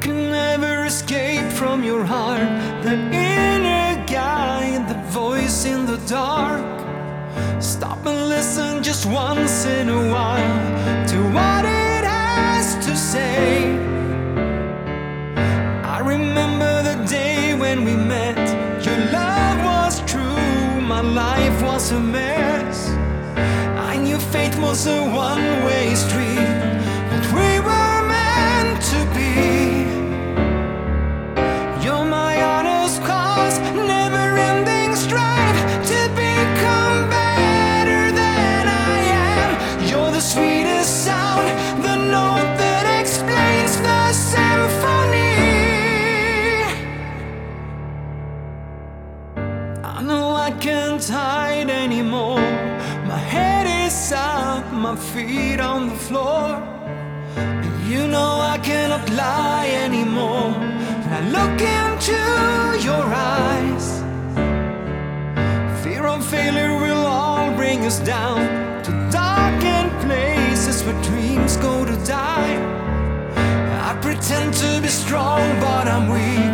can never escape from your heart. That inner guide, the voice in the dark. Stop and listen just once in a while to what it has to say. I remember the day when we met. Your love was true, my life was a mess. I knew fate was a one way street, I anymore. My head is up, my feet on the floor. And you know I cannot lie anymore. When I look into your eyes, fear of failure will all bring us down to darkened places where dreams go to die. I pretend to be strong, but I'm weak.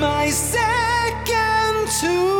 my second to